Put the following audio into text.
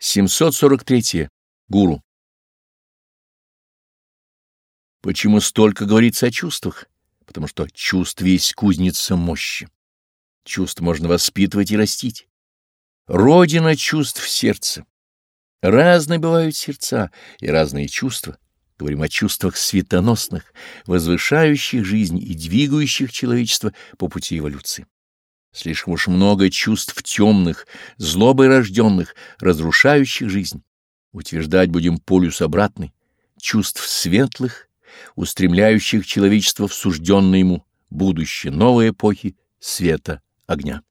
743. Гуру. Почему столько говорится о чувствах? Потому что чувств есть кузница мощи. Чувств можно воспитывать и растить. Родина чувств в сердце. Разные бывают сердца и разные чувства. Говорим о чувствах светоносных, возвышающих жизнь и двигающих человечество по пути эволюции. Слишком уж много чувств темных, злобой рожденных, разрушающих жизнь. Утверждать будем полюс обратный, чувств светлых, устремляющих человечество в сужденное ему будущее новой эпохи света огня.